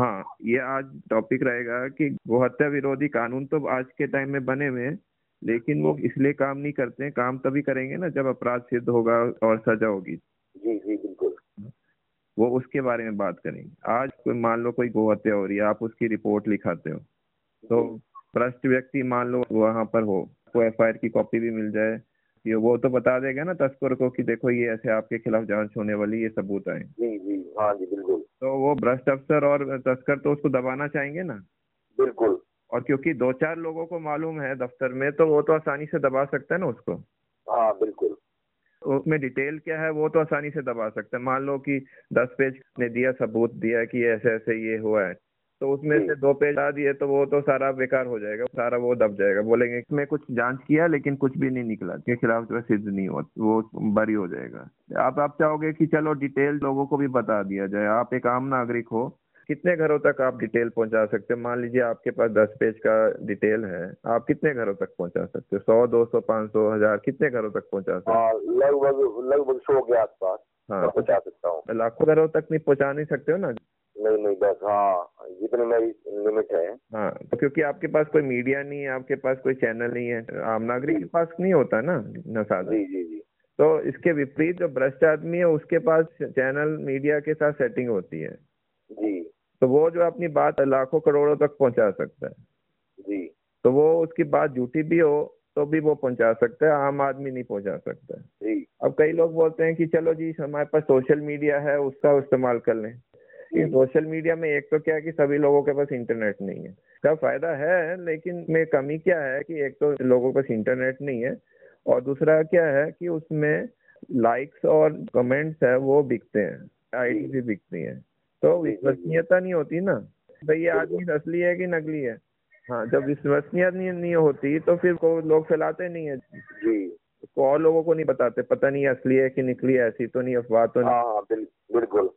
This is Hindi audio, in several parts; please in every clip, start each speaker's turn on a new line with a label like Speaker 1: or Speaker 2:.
Speaker 1: हाँ ये आज टॉपिक रहेगा कि गोहत्या विरोधी कानून तो आज के टाइम में बने हुए हैं लेकिन वो इसलिए काम नहीं करते हैं काम तभी करेंगे ना जब अपराध सिद्ध होगा और सजा होगी।
Speaker 2: जी जी बिल्कुल।
Speaker 1: वो उसके बारे में बात करेंगे। आज कोई मान लो कोई गोहत्या हो रही है आप उसकी रिपोर्ट लिखाते हो तो भ्रष्ट व्यक्ति मान लो वहाँ पर हो को एफ़ की कॉपी भी मिल जाए ये वो तो बता देगा ना तस्कर को कि देखो ये ऐसे आपके खिलाफ जाँच होने वाली ये सबूत आए
Speaker 2: जी जी हाँ जी बिल्कुल।
Speaker 1: तो वो भ्रष्ट अफसर और तस्कर तो उसको दबाना चाहेंगे ना?
Speaker 2: बिल्कुल।
Speaker 1: और क्योंकि दो चार लोगों को मालूम है दफ्तर में तो वो तो आसानी से दबा सकता है ना उसको?
Speaker 2: हाँ बिल्कुल।
Speaker 1: उसमें डिटेल क्या है वो तो आसानी से दबा सकते हैं। मान लो कि दस पेज ने दिया सबूत दिया कि ऐसे ऐसे ये हुआ है। तो उसमें से दो पेज आ दिए तो वो तो सारा बेकार हो जाएगा सारा वो दब जाएगा। बोलेंगे इसमें कुछ जाँच किया लेकिन कुछ भी नहीं निकला के खिलाफ जो है सिद्ध नहीं हुआ वो बरी हो जाएगा। आप आप चाहोगे कि चलो डिटेल लोगों को भी बता दिया जाए। आप एक आम नागरिक हो कितने घरों तक आप डिटेल पहुँचा सकते हैं? मान लीजिए आपके पास दस पेज का डिटेल है आप कितने घरों तक पहुँचा सकते हो? सौ दो सौ पाँच सौ हज़ार कितने घरों तक पहुँचा सकते
Speaker 2: हाँ? लगभग लगभग सौ के आसपास
Speaker 1: हाँ।
Speaker 2: पहुँचा सकता हूँ।
Speaker 1: लाखों घरों तक नहीं पहुँचा नहीं सकते हो ना?
Speaker 2: नहीं नहीं बस हाँ जितनी मेरी लिमिट है।
Speaker 1: हाँ तो क्योंकि आपके पास कोई मीडिया नहीं है आपके पास कोई चैनल नहीं है आम नागरिक के पास नहीं होता ना न साधन।
Speaker 2: जी जी जी।
Speaker 1: तो इसके विपरीत जो भ्रष्ट आदमी है उसके पास चैनल मीडिया के साथ सेटिंग होती है।
Speaker 2: जी।
Speaker 1: तो वो जो अपनी बात लाखों करोड़ों तक पहुँचा सकता है।
Speaker 2: जी।
Speaker 1: तो वो उसकी बात झूठी भी हो तो भी वो पहुँचा सकता है आम आदमी नहीं पहुँचा सकता है।
Speaker 2: जी।
Speaker 1: अब कई लोग बोलते हैं कि चलो जी हमारे पास सोशल मीडिया है उसका इस्तेमाल कर लें। इन सोशल मीडिया में एक तो क्या है कि सभी लोगों के पास इंटरनेट नहीं है। इसका फ़ायदा है लेकिन में कमी क्या है कि एक तो लोगों के पास इंटरनेट नहीं है और दूसरा क्या है कि उसमें लाइक्स और कमेंट्स है वो बिकते हैं आईडी भी बिकती है। तो विश्वसनीयता नहीं होती ना। भाई ये आदमी असली है कि नकली है? हाँ जब विश्वसनीयता नहीं, नहीं होती तो फिर को लोग फैलाते नहीं है।
Speaker 2: जी।
Speaker 1: और लोगों को नहीं बताते पता नहीं असली है कि निकली है ऐसी तो नहीं अफवाह तो नहीं।
Speaker 2: हाँ हाँ बिल, बिल्कुल।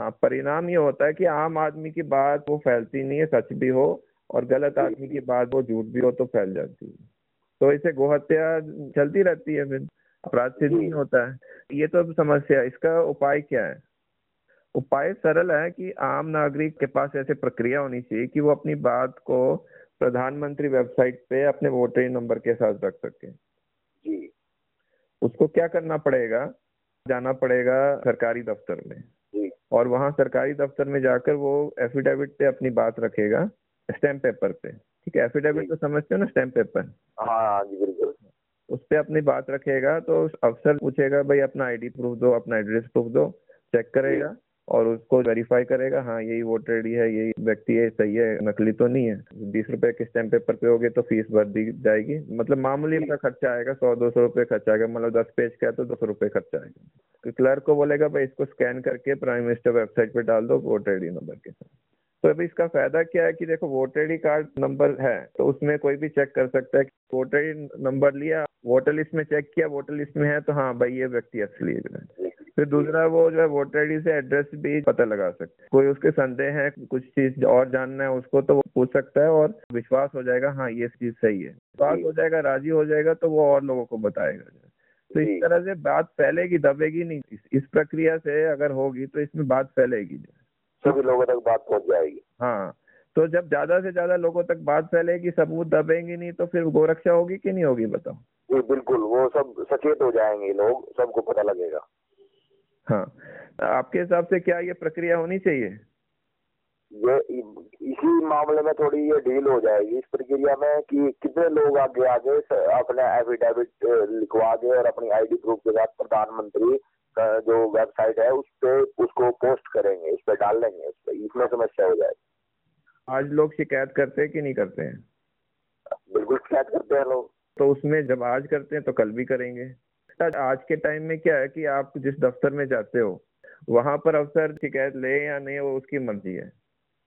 Speaker 1: हाँ परिणाम ये होता है कि आम आदमी की बात वो फैलती नहीं है सच भी हो और गलत आदमी की बात वो झूठ भी हो तो फैल जाती है। तो इसे गोहत्या चलती रहती है फिर अपराध सिद्ध नहीं होता है। ये तो समस्या इसका उपाय क्या है? उपाय सरल है कि आम नागरिक के पास ऐसे प्रक्रिया होनी चाहिए कि वो अपनी बात को प्रधानमंत्री वेबसाइट पे अपने वोटर नंबर के साथ रख सके। उसको क्या करना पड़ेगा? जाना पड़ेगा सरकारी दफ्तर में। और वहाँ सरकारी दफ्तर में जाकर वो एफिडेविट पे अपनी बात रखेगा स्टैम्प पेपर पे। ठीक है? एफिडेविट तो समझते हो ना स्टैम्प पेपर
Speaker 2: हाँ हाँ जी बिल्कुल।
Speaker 1: उस पर अपनी बात रखेगा तो अफसर पूछेगा भाई अपना आईडी प्रूफ दो अपना एड्रेस प्रूफ दो चेक करेगा। और उसको वेरीफाई करेगा हाँ यही वोटर आईडी है यही व्यक्ति है सही है नकली तो नहीं है। बीस रुपए के स्टैम्प पेपर पे होगे तो फ़ीस भर दी जाएगी। मतलब मामूली का खर्चा आएगा सौ दो सौ रुपये खर्चा आएगा मतलब दस पेज का है तो दो सौ रुपये खर्चा आएगा। तो क्लर्क को बोलेगा भाई इसको स्कैन करके प्राइम मिनिस्टर वेबसाइट पे डाल दो वोटर आईडी नंबर के साथ। तो अभी इसका फ़ायदा क्या है कि देखो वोटर आईडी कार्ड नंबर है तो उसमें कोई भी चेक कर सकता है कि वोटर आईडी नंबर लिया वोटर लिस्ट में चेक किया वोटर लिस्ट में है तो हाँ भाई ये व्यक्ति असली है। फिर दूसरा वो जो है वोटर आईडी से एड्रेस भी पता लगा सकते हैं। कोई उसके संदेह है कुछ चीज़ और जानना है उसको तो वो पूछ सकता है और विश्वास हो जाएगा हाँ ये चीज़ सही है। विश्वास हो जाएगा राज़ी हो जाएगा तो वो और लोगों को बताएगा। तो इस तरह से बात फैलेगी दबेगी नहीं। इस, प्रक्रिया से अगर होगी तो इसमें बात फैलेगी।
Speaker 2: सभी लोगों तक बात पहुँच जाएगी।
Speaker 1: हाँ तो जब ज़्यादा से ज़्यादा लोगों तक बात फैलेगी सबूत दबेंगी नहीं तो फिर गोरक्षा होगी कि नहीं होगी बताओ?
Speaker 2: जी बिल्कुल वो सब सचेत हो जाएँगे लोग सबको पता लगेगा।
Speaker 1: हाँ। आपके हिसाब से क्या ये प्रक्रिया होनी चाहिए?
Speaker 2: ये इसी मामले में थोड़ी ये डील हो जाएगी इस प्रक्रिया में कि कितने लोग आगे आगे अपने एफिडेविट लिखवा के और अपनी आईडी प्रूफ के साथ प्रधानमंत्री का जो वेबसाइट है उस पे उसको पोस्ट करेंगे उस पर डाल लेंगे उस पर इसमें समस्या हो जाएगी।
Speaker 1: आज लोग शिकायत करते हैं कि नहीं करते हैं?
Speaker 2: बिल्कुल शिकायत करते हैं लोग।
Speaker 1: तो उसमें जब आज करते हैं तो कल भी करेंगे। आज के टाइम में क्या है कि आप जिस दफ्तर में जाते हो वहाँ पर अफसर शिकायत ले या नहीं वो उसकी मर्ज़ी है।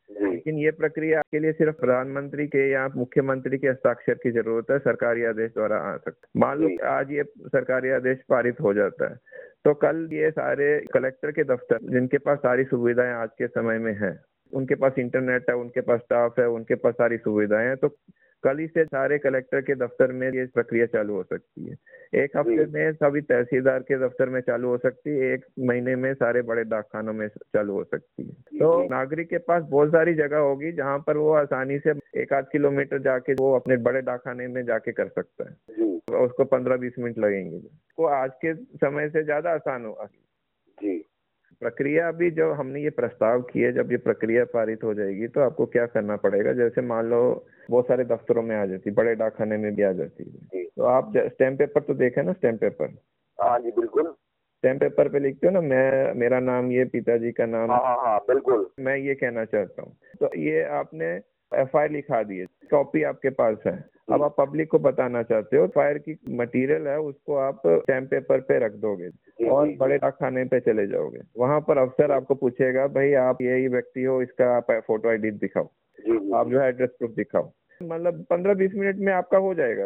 Speaker 1: लेकिन ये प्रक्रिया के लिए सिर्फ़ प्रधानमंत्री के या मुख्यमंत्री के हस्ताक्षर की ज़रूरत है सरकारी आदेश द्वारा आ सकता मान लो आज ये सरकारी आदेश पारित हो जाता है तो कल ये सारे कलेक्टर के दफ्तर जिनके पास सारी सुविधाएँ आज के समय में है उनके पास इंटरनेट है उनके पास स्टाफ है उनके पास सारी सुविधाएँ हैं तो कल ही से सारे कलेक्टर के दफ्तर में ये प्रक्रिया चालू हो सकती है। एक हफ़्ते में सभी तहसीलदार के दफ्तर में चालू हो सकती है एक महीने में सारे बड़े डाकखानों में चालू हो सकती है। तो नागरिक के पास बहुत सारी जगह होगी जहाँ पर वो आसानी से एक आध किलोमीटर जाके वो अपने बड़े डाकखाने में जाके कर सकता है। उसको पंद्रह बीस मिनट लगेंगे। वो आज के समय से ज़्यादा आसान होगा।
Speaker 2: जी।
Speaker 1: प्रक्रिया अभी जो हमने ये प्रस्ताव किए जब ये प्रक्रिया पारित हो जाएगी तो आपको क्या करना पड़ेगा? जैसे मान लो बहुत सारे दफ्तरों में आ जाती है बड़े डाकखाने में भी आ जाती है। तो आप स्टैम्प पेपर तो देखे ना स्टैम्प पेपर
Speaker 2: हाँ जी बिल्कुल।
Speaker 1: स्टैम्प पेपर पे लिखते हो ना मैं मेरा नाम ये पिताजी का नाम।
Speaker 2: हाँ हाँ हाँ बिल्कुल।
Speaker 1: मैं ये कहना चाहता हूँ। तो ये आपने एफ़ लिखा दी है कॉपी आपके पास है। अब आप पब्लिक को बताना चाहते हो फायर की मटेरियल है उसको आप स्टैम्प पेपर पे रख दोगे और बड़े डाकखाने पे चले जाओगे। वहाँ पर अफसर आपको पूछेगा भाई आप यही व्यक्ति हो इसका आप फ़ोटो आई दिखाओ। आप जो। है एड्रेस प्रूफ दिखाओ। मतलब पंद्रह बीस मिनट में आपका हो जाएगा।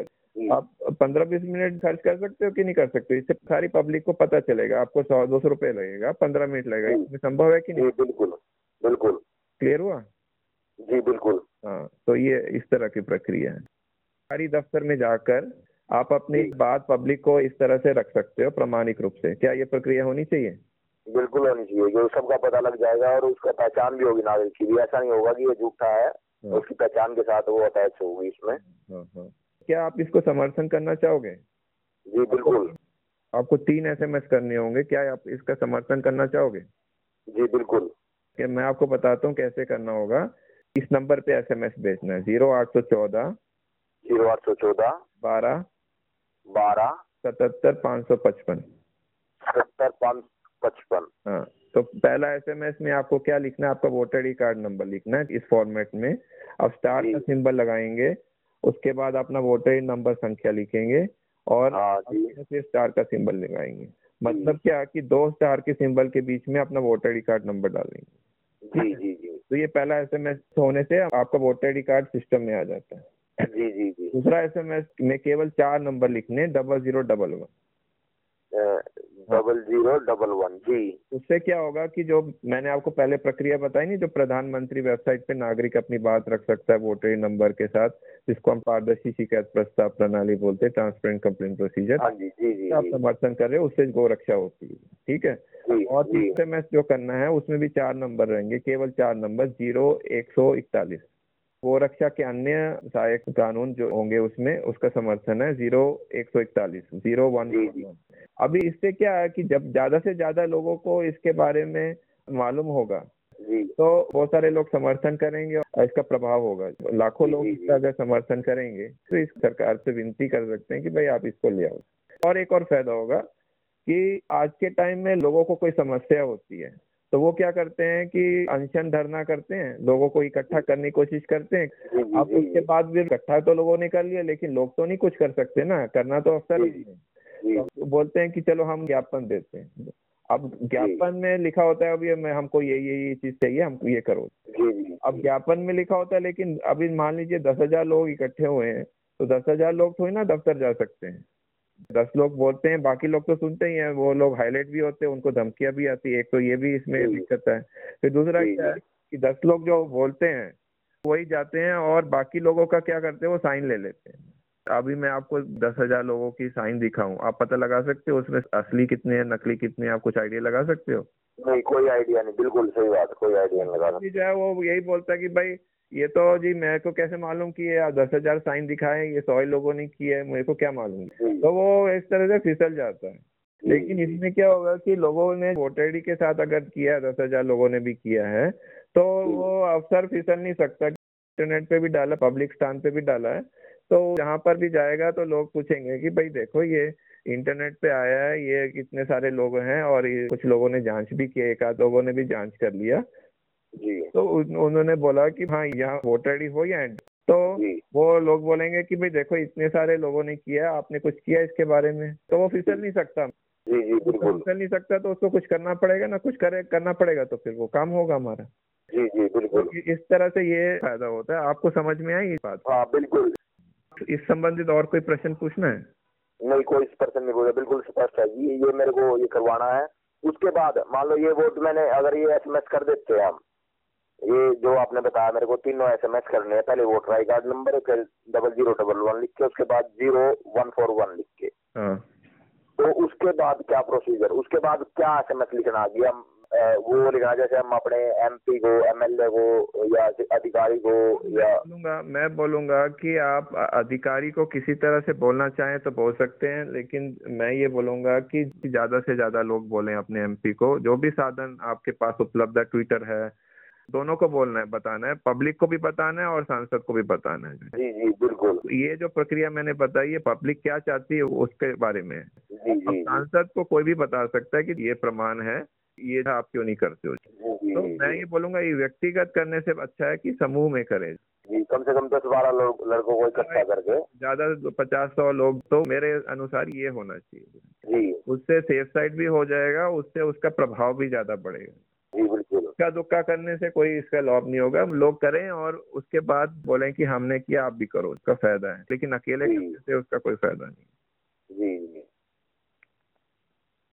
Speaker 1: आप पंद्रह बीस मिनट खर्च कर सकते हो कि नहीं कर सकते इससे सारी पब्लिक को पता चलेगा। आपको सौ दो सौ रुपए लगेगा पंद्रह मिनट लगेगा। इसमें संभव है कि नहीं?
Speaker 2: बिल्कुल बिल्कुल।
Speaker 1: क्लियर हुआ?
Speaker 2: जी बिल्कुल।
Speaker 1: हाँ तो ये इस तरह की प्रक्रिया है। सरकारी दफ्तर में जाकर आप अपनी बात पब्लिक को इस तरह से रख सकते हो प्रमाणिक रूप से। क्या ये प्रक्रिया होनी चाहिए?
Speaker 2: बिल्कुल होनी चाहिए जो सबका पता लग जाएगा और उसका पहचान भी होगी नागरिक की भी। ऐसा नहीं होगा कि ये झूठा है हाँ। उसकी पहचान के साथ वो अटैच होगी इसमें।
Speaker 1: हाँ, हाँ। क्या आप इसको समर्थन करना चाहोगे?
Speaker 2: जी बिल्कुल।
Speaker 1: आपको तीन एसएमएस करने होंगे क्या आप इसका समर्थन करना चाहोगे?
Speaker 2: जी बिल्कुल।
Speaker 1: कि मैं आपको बताता हूँ कैसे करना होगा। इस नंबर पे एसएमएस भेजना है ज़ीरो आठ सौ चौदह
Speaker 2: ज़ीरो आठ सौ चौदह
Speaker 1: बारह
Speaker 2: बारह
Speaker 1: सतहत्तर पाँच सौ पचपन।
Speaker 2: सत्तर पाँच पचपन।
Speaker 1: हाँ तो पहला एसएमएस में आपको क्या लिखना है? आपका वोटर आईडी कार्ड नंबर लिखना है इस फॉर्मेट में। अब स्टार का सिंबल लगाएँगे उसके बाद अपना वोटर आई नंबर संख्या लिखेंगे और
Speaker 2: हाँ,
Speaker 1: फिर स्टार का सिंबल लगाएँगे। मतलब क्या कि दो स्टार के सिंबल के बीच में अपना वोटर आईडी कार्ड नंबर डालेंगे।
Speaker 2: जी जी जी।
Speaker 1: तो ये पहला एसएमएस होने से आपका वोटर आईडी कार्ड सिस्टम में आ जाता है।
Speaker 2: जी जी जी।
Speaker 1: दूसरा एसएमएस में केवल चार नंबर लिखने double zero double one
Speaker 2: double zero double one जी।
Speaker 1: उससे क्या होगा कि जो मैंने आपको पहले प्रक्रिया बताई नहीं जो प्रधानमंत्री वेबसाइट पे नागरिक अपनी बात रख सकता है वोटर नंबर के साथ जिसको हम पारदर्शी शिकायत प्रस्ताव प्रणाली बोलते हैं ट्रांसपेरेंट कंप्लेन प्रोसीजर
Speaker 2: हाँ जी जी जी
Speaker 1: आप समर्थन कर रहे हो उससे गो रक्षा होती है ठीक है? और तीसरे में जो करना है उसमें भी चार नंबर रहेंगे केवल चार नंबर ज़ीरो एक सौ इकतालीस। वो रक्षा के अन्य सहायक कानून जो होंगे उसमें उसका समर्थन है ज़ीरो एक सौ इकतालीस ज़ीरो वन अभी इससे क्या है कि जब ज़्यादा से ज़्यादा लोगों को इसके बारे में मालूम होगा तो बहुत सारे लोग समर्थन करेंगे और इसका प्रभाव होगा। लाखों लोग इसका अगर समर्थन करेंगे तो इस सरकार से विनती कर सकते हैं कि भाई आप इसको ले आओ। और एक और फ़ायदा होगा कि आज के टाइम में लोगों को कोई समस्या होती है तो वो क्या करते हैं कि अनशन धरना करते हैं लोगों को इकट्ठा करने की कोशिश करते हैं। अब उसके बाद भी इकट्ठा तो लोगों ने कर लिया लेकिन लोग तो नहीं कुछ कर सकते ना करना तो अफसर ही है। तो बोलते हैं कि चलो हम ज्ञापन देते हैं। अब ज्ञापन में लिखा होता है अभी मैं हमको ये ये ये चीज़ चाहिए हमको ये करो। अब ज्ञापन में लिखा होता है लेकिन अभी मान लीजिए दस हज़ार लोग इकट्ठे हुए हैं तो दस हज़ार लोग थोड़ी ना दफ्तर जा सकते हैं। दस लोग बोलते हैं बाकी लोग तो सुनते ही हैं वो लोग हाईलाइट भी होते हैं उनको धमकियाँ भी आती है। एक तो ये भी इसमें दिक्कत है। फिर दूसरा क्या है कि दस लोग जो बोलते हैं वही जाते हैं और बाकी लोगों का क्या करते हैं वो साइन ले लेते हैं। अभी मैं आपको दस हज़ार लोगों की साइन दिखाऊँ। आप पता लगा सकते हो उसमें असली कितने हैं नकली कितने हैं आप कुछ आइडिया लगा सकते हो?
Speaker 2: नहीं कोई आइडिया नहीं बिल्कुल सही बात कोई आइडिया नहीं लगा
Speaker 1: जो है वो यही बोलता है कि भाई ये तो जी मेरे को कैसे मालूम कि ये दस हज़ार साइन दिखाए ये सौ लोगों ने किए है मेरे को क्या मालूम? तो वो इस तरह से फिसल जाता है। लेकिन इसमें क्या होगा कि लोगों ने वोटर के साथ अगर किया है दस हज़ार लोगों ने भी किया है तो वो अफसर फिसल नहीं सकता। इंटरनेट पे भी डाला पब्लिक स्थान पे भी डाला है। तो जहाँ पर भी जाएगा तो लोग पूछेंगे कि भाई देखो ये इंटरनेट पे आया है ये कितने सारे लोग हैं और ये कुछ लोगों ने जाँच भी की एक आध लोगों ने भी जाँच कर लिया। तो उन्होंने बोला कि हाँ यहाँ वोटर आई हो या एंड तो वो लोग बोलेंगे कि भाई देखो इतने सारे लोगों ने किया आपने कुछ किया इसके बारे में। तो वो फिसल नहीं सकता।
Speaker 2: जी जी बिल्कुल।
Speaker 1: फिसल नहीं सकता तो उसको कुछ करना पड़ेगा ना कुछ करे करना पड़ेगा तो फिर वो काम होगा हमारा।
Speaker 2: जी जी बिल्कुल।
Speaker 1: तो इस तरह से ये फ़ायदा होता है। आपको समझ में आई बात?
Speaker 2: हाँ बिल्कुल।
Speaker 1: इस संबंधित और कोई प्रश्न पूछना है?
Speaker 2: नहीं कोई प्रश्न नहीं पूछा। बिल्कुल स्पष्ट है। जी ये मेरे को ये करवाना है। उसके बाद मान लो ये वोट मैंने अगर ये एसएमएस कर देते हैं हम ये जो आपने बताया मेरे को तीनों एसएमएस करने हैं। पहले वोटर आई कार्ड नंबर फिर डबल ज़ीरो डबल वन लिख के उसके बाद ज़ीरो वन फोर वन लिख के।
Speaker 1: हाँ।
Speaker 2: तो उसके बाद क्या प्रोसीजर उसके बाद क्या एसएमएस लिखना? कि हम वो लिखना जैसे हम अपने एमपी को एमएलए को या अधिकारी को या
Speaker 1: बोलूँगा मैं बोलूँगा कि आप अधिकारी को किसी तरह से बोलना चाहें तो बोल सकते हैं लेकिन मैं ये बोलूँगा कि ज़्यादा से ज़्यादा लोग बोलें अपने एमपी को। जो भी साधन आपके पास उपलब्ध है ट्विटर है दोनों को बोलना है बताना है पब्लिक को भी बताना है और सांसद को भी बताना है।
Speaker 2: जी जी बिल्कुल।
Speaker 1: ये जो प्रक्रिया मैंने बताई है पब्लिक क्या चाहती है उसके बारे में।
Speaker 2: जी जी
Speaker 1: सांसद को कोई भी बता सकता है कि ये प्रमाण है ये आप क्यों नहीं करते हो? तो मैं ये बोलूँगा ये व्यक्तिगत करने से अच्छा है कि समूह में करें।
Speaker 2: कम से कम दस बारह लोग लड़कों को इकट्ठा करके।
Speaker 1: ज़्यादा पचास सौ लोग तो मेरे अनुसार ये होना चाहिए।
Speaker 2: जी।
Speaker 1: उससे सेफ़ साइड भी हो जाएगा उससे उसका प्रभाव भी ज़्यादा बढ़ेगा।
Speaker 2: जी बिल्कुल।
Speaker 1: इसका दुक्का करने से कोई इसका लाभ नहीं होगा। लोग करें और उसके बाद बोले कि हमने किया आप भी करो उसका फ़ायदा है। लेकिन अकेले करने से उसका कोई फ़ायदा नहीं।
Speaker 2: जी जी।